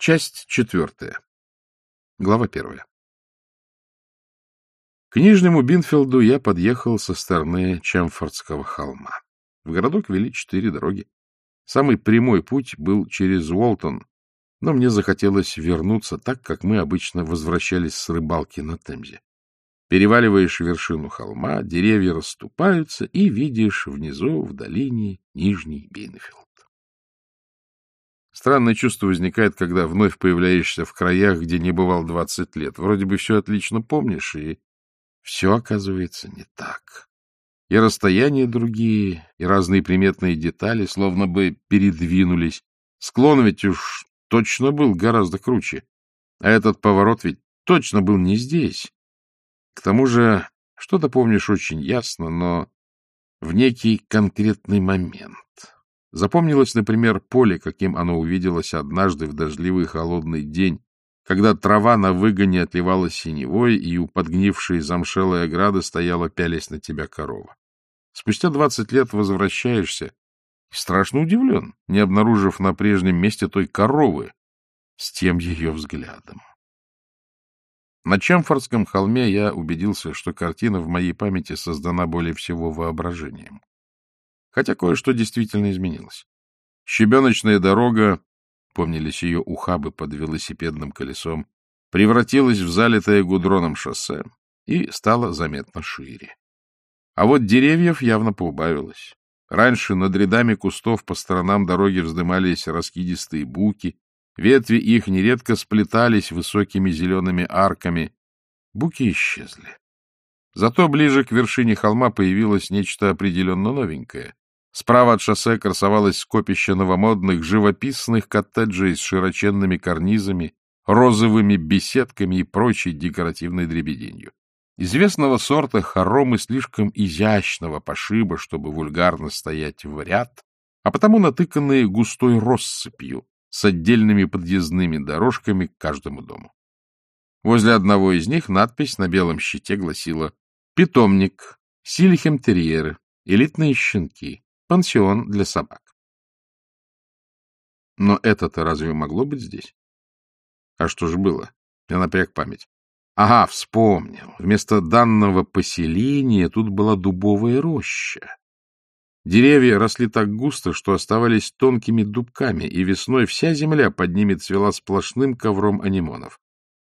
Часть четвертая. Глава первая. К Нижнему Бинфилду я подъехал со стороны Чемфордского холма. В городок вели четыре дороги. Самый прямой путь был через Уолтон, но мне захотелось вернуться так, как мы обычно возвращались с рыбалки на Темзе. Переваливаешь вершину холма, деревья расступаются, и видишь внизу, в долине, Нижний Бинфилд. Странное чувство возникает, когда вновь появляешься в краях, где не бывал двадцать лет. Вроде бы все отлично помнишь, и все оказывается не так. И расстояния другие, и разные приметные детали словно бы передвинулись. Склон ведь уж точно был гораздо круче. А этот поворот ведь точно был не здесь. К тому же, что-то помнишь очень ясно, но в некий конкретный момент. Запомнилось, например, поле, каким оно увиделось однажды в дождливый холодный день, когда трава на выгоне отливала синевой, и у подгнившей замшелой ограды стояла пялясь на тебя корова. Спустя двадцать лет возвращаешься и страшно удивлен, не обнаружив на прежнем месте той коровы с тем ее взглядом. На Чемфордском холме я убедился, что картина в моей памяти создана более всего воображением хотя кое-что действительно изменилось. Щебеночная дорога, помнились ее ухабы под велосипедным колесом, превратилась в залитое гудроном шоссе и стала заметно шире. А вот деревьев явно поубавилось. Раньше над рядами кустов по сторонам дороги вздымались раскидистые буки, ветви их нередко сплетались высокими зелеными арками. Буки исчезли. Зато ближе к вершине холма появилось нечто определенно новенькое. Справа от шоссе красовалось скопище новомодных живописных коттеджей с широченными карнизами, розовыми беседками и прочей декоративной дребеденью. Известного сорта хоромы слишком изящного пошиба, чтобы вульгарно стоять в ряд, а потому натыканные густой россыпью с отдельными подъездными дорожками к каждому дому. Возле одного из них надпись на белом щите гласила «Питомник, сильхем-терьеры, элитные щенки, Пансион для собак. Но это-то разве могло быть здесь? А что же было? Я напряг память. Ага, вспомнил. Вместо данного поселения тут была дубовая роща. Деревья росли так густо, что оставались тонкими дубками, и весной вся земля под ними цвела сплошным ковром анимонов.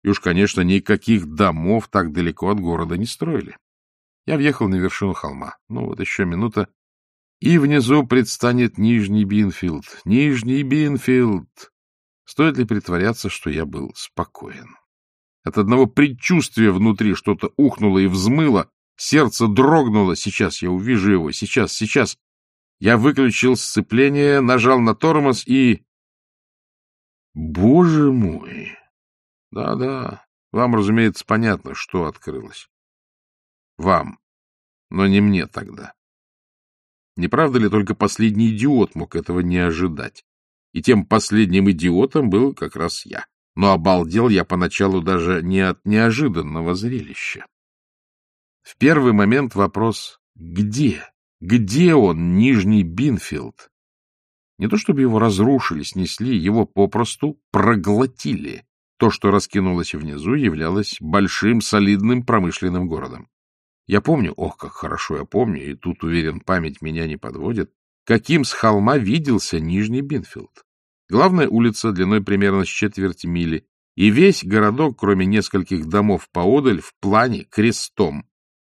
И уж, конечно, никаких домов так далеко от города не строили. Я въехал на вершину холма. Ну вот еще минута, и внизу предстанет Нижний Бинфилд. Нижний Бинфилд! Стоит ли притворяться, что я был спокоен? От одного предчувствия внутри что-то ухнуло и взмыло, сердце дрогнуло. Сейчас я увижу его, сейчас, сейчас. Я выключил сцепление, нажал на тормоз и... Боже мой! Да-да, вам, разумеется, понятно, что открылось. Вам, но не мне тогда. Не правда ли только последний идиот мог этого не ожидать? И тем последним идиотом был как раз я. Но обалдел я поначалу даже не от неожиданного зрелища. В первый момент вопрос «Где? Где он, Нижний Бинфилд?» Не то чтобы его разрушили, снесли, его попросту проглотили. То, что раскинулось внизу, являлось большим солидным промышленным городом. Я помню, ох, как хорошо я помню, и тут, уверен, память меня не подводит, каким с холма виделся Нижний Бинфилд. Главная улица длиной примерно с четверть мили, и весь городок, кроме нескольких домов поодаль, в плане крестом.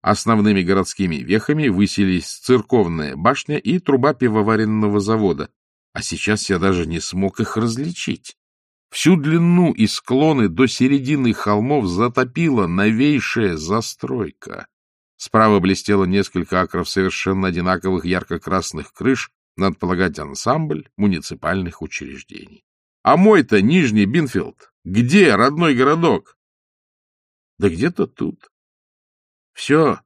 Основными городскими вехами высились церковная башня и труба пивоваренного завода, а сейчас я даже не смог их различить. Всю длину и склоны до середины холмов затопила новейшая застройка. Справа блестело несколько акров совершенно одинаковых ярко-красных крыш, надо полагать, ансамбль муниципальных учреждений. А мой-то Нижний Бинфилд. Где родной городок? Да где-то тут. Все,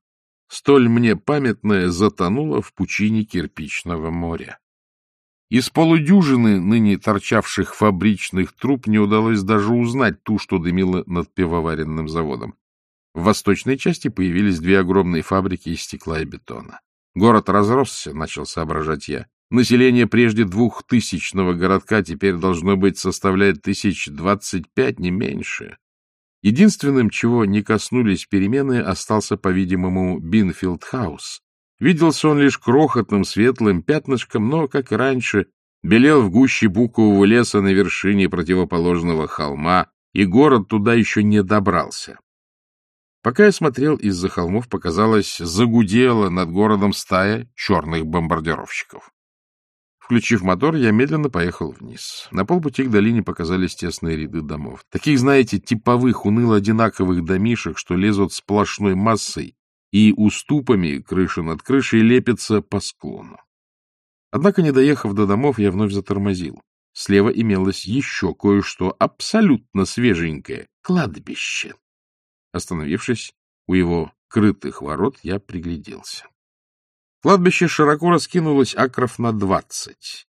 столь мне памятное, затонуло в пучине кирпичного моря. Из полудюжины ныне торчавших фабричных труб не удалось даже узнать ту, что дымила над пивоваренным заводом. В восточной части появились две огромные фабрики из стекла и бетона. Город разросся, начал соображать я. Население прежде двухтысячного городка теперь должно быть составляет тысяч двадцать пять, не меньше. Единственным, чего не коснулись перемены, остался, по-видимому, Бинфилд-хаус. Виделся он лишь крохотным светлым пятнышком, но, как и раньше, белел в гуще букового леса на вершине противоположного холма, и город туда еще не добрался. Пока я смотрел, из-за холмов показалось, загудела над городом стая черных бомбардировщиков. Включив мотор, я медленно поехал вниз. На полпути к долине показались тесные ряды домов. Таких, знаете, типовых, уныло-одинаковых домишек, что лезут сплошной массой и уступами крыши над крышей лепятся по склону. Однако, не доехав до домов, я вновь затормозил. Слева имелось еще кое-что абсолютно свеженькое — кладбище. Остановившись у его крытых ворот, я пригляделся. Кладбище широко раскинулось акров на двадцать.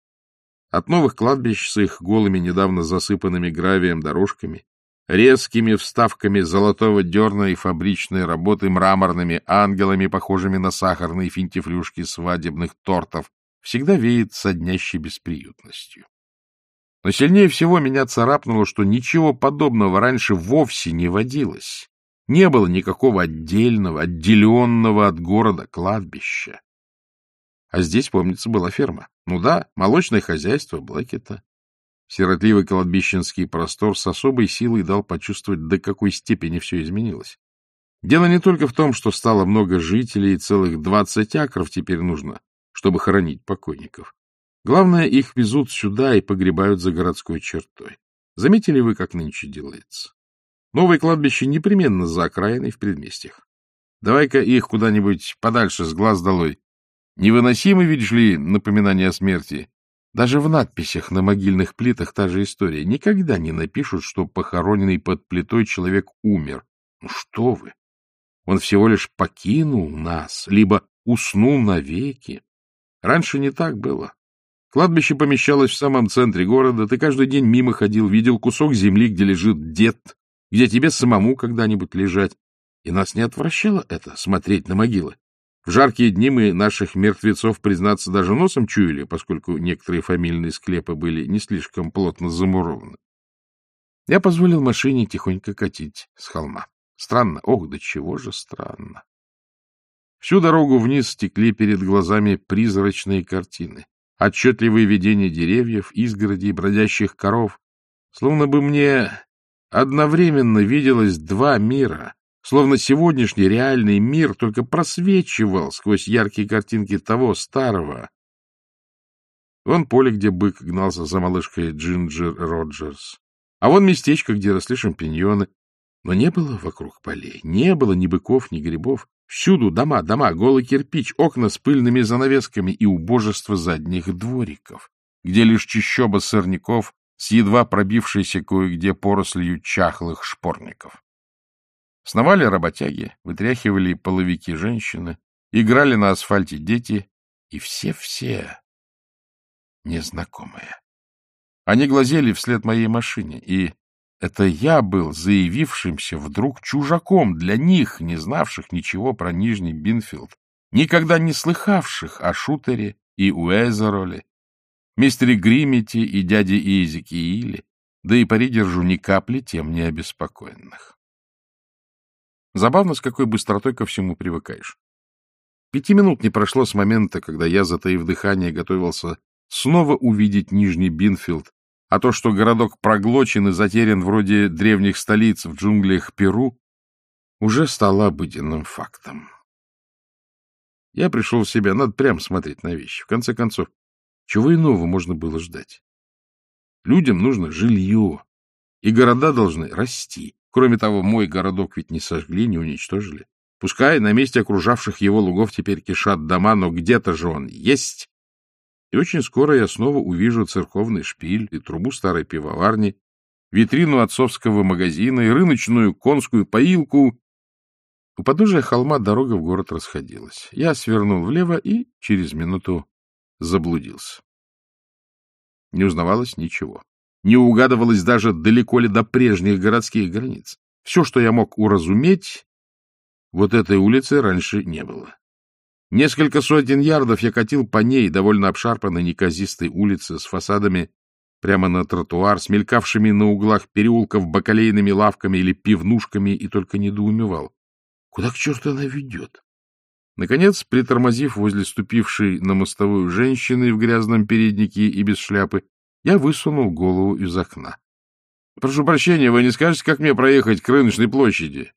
От новых кладбищ с их голыми, недавно засыпанными гравием дорожками, резкими вставками золотого дерна и фабричной работы, мраморными ангелами, похожими на сахарные финтифлюшки свадебных тортов, всегда веет соднящей бесприютностью. Но сильнее всего меня царапнуло, что ничего подобного раньше вовсе не водилось. Не было никакого отдельного, отделенного от города кладбища. А здесь, помнится, была ферма. Ну да, молочное хозяйство Блэкета. Сиротливый кладбищенский простор с особой силой дал почувствовать, до какой степени все изменилось. Дело не только в том, что стало много жителей, и целых двадцать акров теперь нужно, чтобы хоронить покойников. Главное, их везут сюда и погребают за городской чертой. Заметили вы, как нынче делается? Новое кладбище непременно за окраиной в предместьях. Давай-ка их куда-нибудь подальше с глаз долой, Невыносимо, видишь ли, напоминание о смерти. Даже в надписях на могильных плитах та же история. Никогда не напишут, что похороненный под плитой человек умер. Ну что вы! Он всего лишь покинул нас, либо уснул навеки. Раньше не так было. Кладбище помещалось в самом центре города, ты каждый день мимо ходил, видел кусок земли, где лежит дед, где тебе самому когда-нибудь лежать. И нас не отвращало это, смотреть на могилы. В жаркие дни мы наших мертвецов, признаться, даже носом чуяли, поскольку некоторые фамильные склепы были не слишком плотно замурованы. Я позволил машине тихонько катить с холма. Странно, ох, да чего же странно. Всю дорогу вниз стекли перед глазами призрачные картины. Отчетливые видения деревьев, изгородей, бродящих коров. Словно бы мне одновременно виделось два мира, Словно сегодняшний реальный мир только просвечивал сквозь яркие картинки того старого. Вон поле, где бык гнался за малышкой Джинджер Роджерс. А вон местечко, где росли шампиньоны. Но не было вокруг полей, не было ни быков, ни грибов. Всюду дома, дома, голый кирпич, окна с пыльными занавесками и убожество задних двориков, где лишь чищоба сорняков с едва пробившейся кое-где порослью чахлых шпорников. Сновали работяги, вытряхивали половики женщины, играли на асфальте дети, и все-все незнакомые. Они глазели вслед моей машине, и это я был заявившимся вдруг чужаком для них, не знавших ничего про Нижний Бинфилд, никогда не слыхавших о Шутере и Уэзероле, мистере Гримити и дяде Иезекииле, да и пари держу ни капли тем не обеспокоенных. Забавно, с какой быстротой ко всему привыкаешь. Пяти минут не прошло с момента, когда я, затаив дыхание, готовился снова увидеть Нижний Бинфилд, а то, что городок проглочен и затерян вроде древних столиц в джунглях Перу, уже стало обыденным фактом. Я пришел в себя, надо прямо смотреть на вещи. В конце концов, чего иного можно было ждать? Людям нужно жилье, и города должны расти. Кроме того, мой городок ведь не сожгли, не уничтожили. Пускай на месте окружавших его лугов теперь кишат дома, но где-то же он есть. И очень скоро я снова увижу церковный шпиль и трубу старой пивоварни, витрину отцовского магазина и рыночную конскую поилку. У подножия холма дорога в город расходилась. Я свернул влево и через минуту заблудился. Не узнавалось ничего не угадывалось даже далеко ли до прежних городских границ. Все, что я мог уразуметь, вот этой улицы раньше не было. Несколько сотен ярдов я катил по ней, довольно обшарпанной неказистой улице, с фасадами прямо на тротуар, с мелькавшими на углах переулков бакалейными лавками или пивнушками, и только недоумевал. Куда к черту она ведет? Наконец, притормозив возле ступившей на мостовую женщины в грязном переднике и без шляпы, я высунул голову из окна. — Прошу прощения, вы не скажете, как мне проехать к рыночной площади?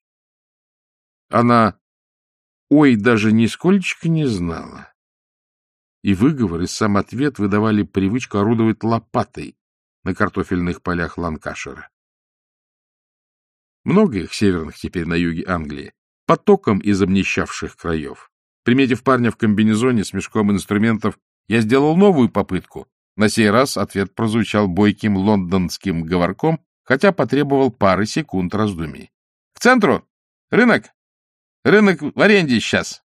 Она «ой» даже нисколько не знала. И выговор, и сам ответ выдавали привычку орудовать лопатой на картофельных полях Ланкашера. Много их северных теперь на юге Англии, потоком из обнищавших краев. Приметив парня в комбинезоне с мешком инструментов, я сделал новую попытку. На сей раз ответ прозвучал бойким лондонским говорком, хотя потребовал пары секунд раздумий. — К центру! Рынок! Рынок в аренде сейчас.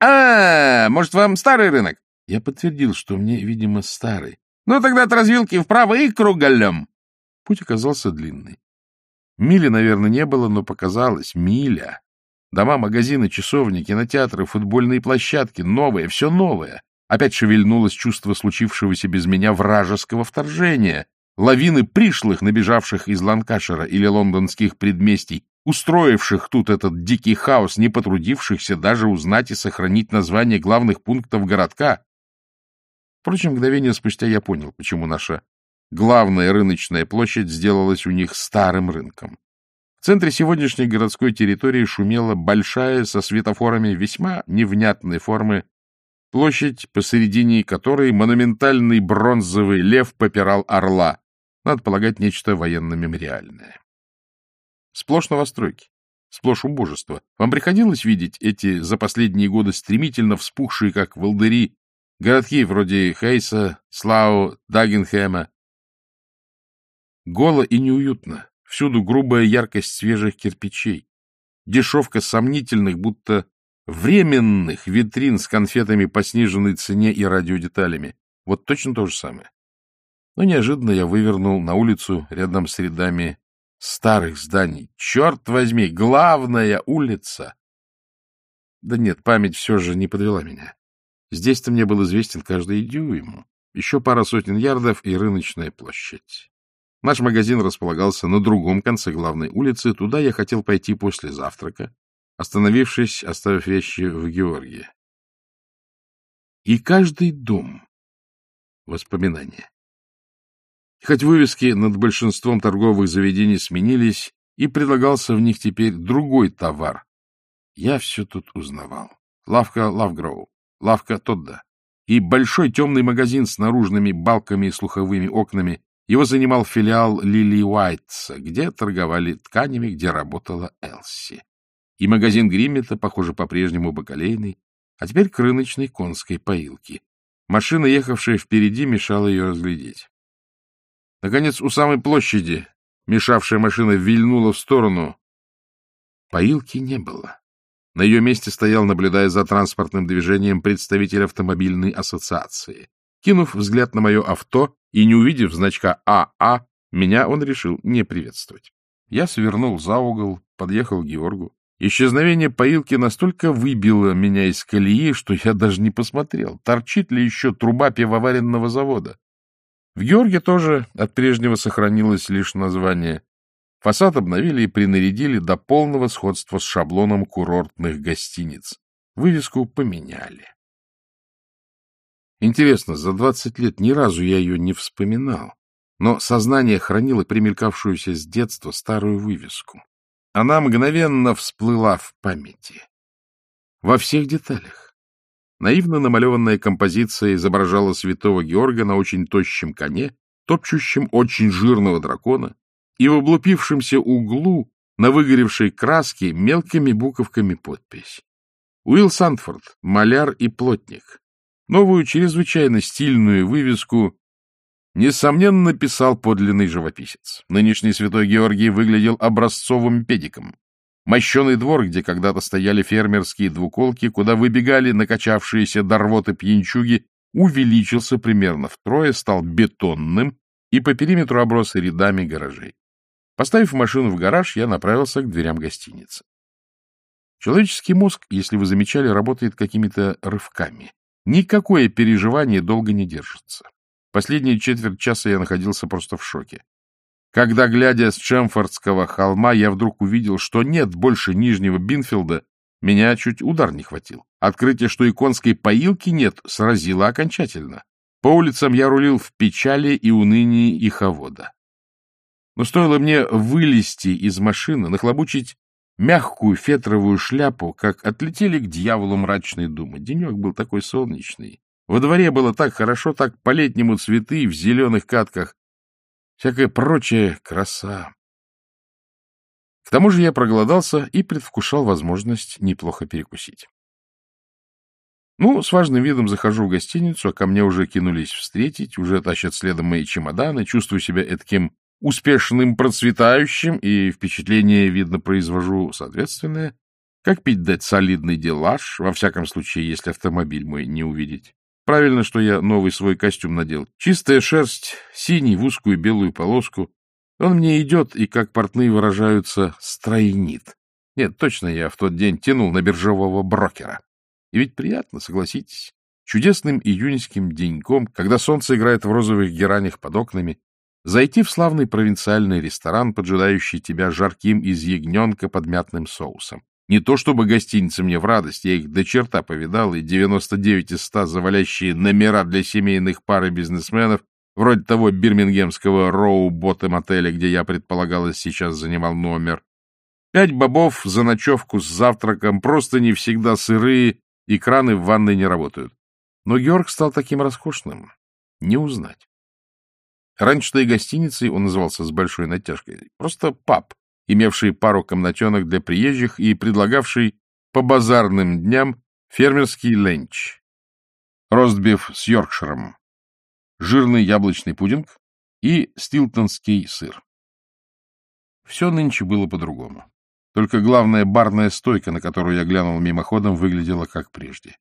А, может, вам старый рынок? Я подтвердил, что мне, видимо, старый. Ну, тогда от развилки вправо и круголем. Путь оказался длинный. Мили, наверное, не было, но показалось. Миля. Дома, магазины, часовни, кинотеатры, футбольные площадки. Новое, все новое. Опять шевельнулось чувство случившегося без меня вражеского вторжения. Лавины пришлых, набежавших из Ланкашера или лондонских предместий, устроивших тут этот дикий хаос, не потрудившихся даже узнать и сохранить название главных пунктов городка. Впрочем, мгновение спустя я понял, почему наша главная рыночная площадь сделалась у них старым рынком. Центре сегодняшней городской территории шумела большая со светофорами весьма невнятной формы площадь, посередине которой монументальный бронзовый лев попирал орла, надо полагать, нечто военно-мемориальное. Сплошь новостройки, сплошь убожество. Вам приходилось видеть эти за последние годы стремительно вспухшие, как волдыри, городки вроде Хейса, Слау, Дагенхэма? Голо и неуютно. Всюду грубая яркость свежих кирпичей. Дешевка сомнительных, будто временных витрин с конфетами по сниженной цене и радиодеталями. Вот точно то же самое. Но неожиданно я вывернул на улицу рядом с рядами старых зданий. Черт возьми, главная улица! Да нет, память все же не подвела меня. Здесь-то мне был известен каждый дюйм. Еще пара сотен ярдов и рыночная площадь. Наш магазин располагался на другом конце главной улицы. Туда я хотел пойти после завтрака, остановившись, оставив вещи в Георгии. И каждый дом — воспоминания. Хоть вывески над большинством торговых заведений сменились, и предлагался в них теперь другой товар. Я все тут узнавал. Лавка Лавгроу, лавка Тодда и большой темный магазин с наружными балками и слуховыми окнами. Его занимал филиал Лили Уайтса, где торговали тканями, где работала Элси. И магазин Гриммета, похоже, по-прежнему бакалейный, а теперь к рыночной конской поилке. Машина, ехавшая впереди, мешала ее разглядеть. Наконец, у самой площади мешавшая машина вильнула в сторону. Поилки не было. На ее месте стоял, наблюдая за транспортным движением, представитель автомобильной ассоциации. Кинув взгляд на мое авто и не увидев значка АА, меня он решил не приветствовать. Я свернул за угол, подъехал к Георгу. Исчезновение поилки настолько выбило меня из колеи, что я даже не посмотрел, торчит ли еще труба пивоваренного завода. В Георге тоже от прежнего сохранилось лишь название. Фасад обновили и принарядили до полного сходства с шаблоном курортных гостиниц. Вывеску поменяли. Интересно, за двадцать лет ни разу я ее не вспоминал, но сознание хранило примелькавшуюся с детства старую вывеску. Она мгновенно всплыла в памяти. Во всех деталях. Наивно намалеванная композиция изображала святого Георга на очень тощем коне, топчущем очень жирного дракона, и в облупившемся углу на выгоревшей краске мелкими буковками подпись. Уилл Сандфорд, маляр и плотник. Новую чрезвычайно стильную вывеску несомненно написал подлинный живописец. Нынешний святой Георгий выглядел образцовым педиком. Мощеный двор, где когда-то стояли фермерские двуколки, куда выбегали накачавшиеся до рвоты пьянчуги, увеличился примерно втрое, стал бетонным и по периметру оброс рядами гаражей. Поставив машину в гараж, я направился к дверям гостиницы. Человеческий мозг, если вы замечали, работает какими-то рывками. Никакое переживание долго не держится. Последние четверть часа я находился просто в шоке. Когда, глядя с Чемфордского холма, я вдруг увидел, что нет больше Нижнего Бинфилда, меня чуть удар не хватил. Открытие, что иконской поилки нет, сразило окончательно. По улицам я рулил в печали и унынии иховода. Но стоило мне вылезти из машины, нахлобучить мягкую фетровую шляпу, как отлетели к дьяволу мрачные думы. Денек был такой солнечный. Во дворе было так хорошо, так по-летнему цветы в зеленых катках. Всякая прочая краса. К тому же я проголодался и предвкушал возможность неплохо перекусить. Ну, с важным видом захожу в гостиницу, а ко мне уже кинулись встретить, уже тащат следом мои чемоданы, чувствую себя таким успешным, процветающим, и впечатление, видно, произвожу соответственное. Как пить дать солидный делаж, во всяком случае, если автомобиль мой не увидеть. Правильно, что я новый свой костюм надел. Чистая шерсть, синий в узкую белую полоску. Он мне идет и, как портные выражаются, стройнит. Нет, точно я в тот день тянул на биржевого брокера. И ведь приятно, согласитесь. Чудесным июньским деньком, когда солнце играет в розовых геранях под окнами, зайти в славный провинциальный ресторан, поджидающий тебя жарким из ягненка под мятным соусом. Не то чтобы гостиницы мне в радость, я их до черта повидал, и 99 из 100 завалящие номера для семейных пар и бизнесменов, вроде того бирмингемского Роу-Боттем отеля, где я, предполагалось, сейчас занимал номер. Пять бобов за ночевку с завтраком, просто не всегда сырые, и краны в ванной не работают. Но Георг стал таким роскошным. Не узнать. Раньше-то и гостиницей он назывался с большой натяжкой. Просто паб, имевший пару комнатенок для приезжих и предлагавший по базарным дням фермерский ленч, ростбиф с йоркширом, жирный яблочный пудинг и стилтонский сыр. Все нынче было по-другому. Только главная барная стойка, на которую я глянул мимоходом, выглядела как прежде.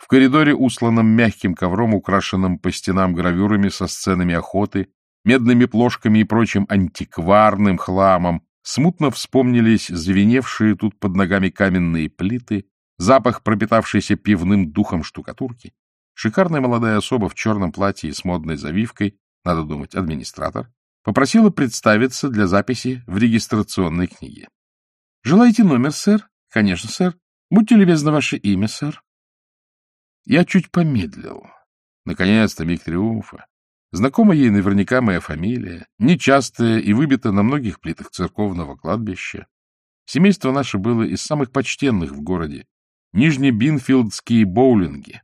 В коридоре, усланном мягким ковром, украшенным по стенам гравюрами со сценами охоты, медными плошками и прочим антикварным хламом, Смутно вспомнились звеневшие тут под ногами каменные плиты, запах пропитавшийся пивным духом штукатурки. Шикарная молодая особа в черном платье с модной завивкой, надо думать, администратор, попросила представиться для записи в регистрационной книге. — Желаете номер, сэр? — Конечно, сэр. — Будьте любезны, ваше имя, сэр. Я чуть помедлил. Наконец-то миг триумфа. Знакома ей наверняка моя фамилия, нечастая и выбита на многих плитах церковного кладбища. Семейство наше было из самых почтенных в городе, нижнебинфилдские боулинги.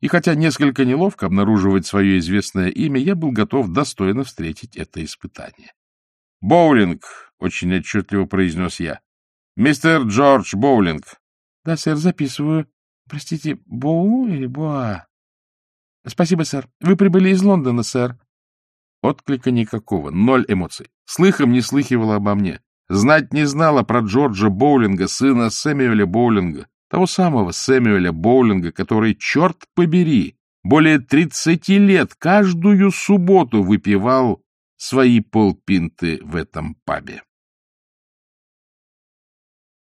И хотя несколько неловко обнаруживать свое известное имя, я был готов достойно встретить это испытание. — Боулинг, — очень отчетливо произнес я. — Мистер Джордж Боулинг. — Да, сэр, записываю. Простите, Боу или Боа? — Спасибо, сэр. Вы прибыли из Лондона, сэр. Отклика никакого, ноль эмоций. Слыхом не слыхивала обо мне. Знать не знала про Джорджа Боулинга, сына Сэмюэля Боулинга, того самого Сэмюэля Боулинга, который, черт побери, более тридцати лет каждую субботу выпивал свои полпинты в этом пабе.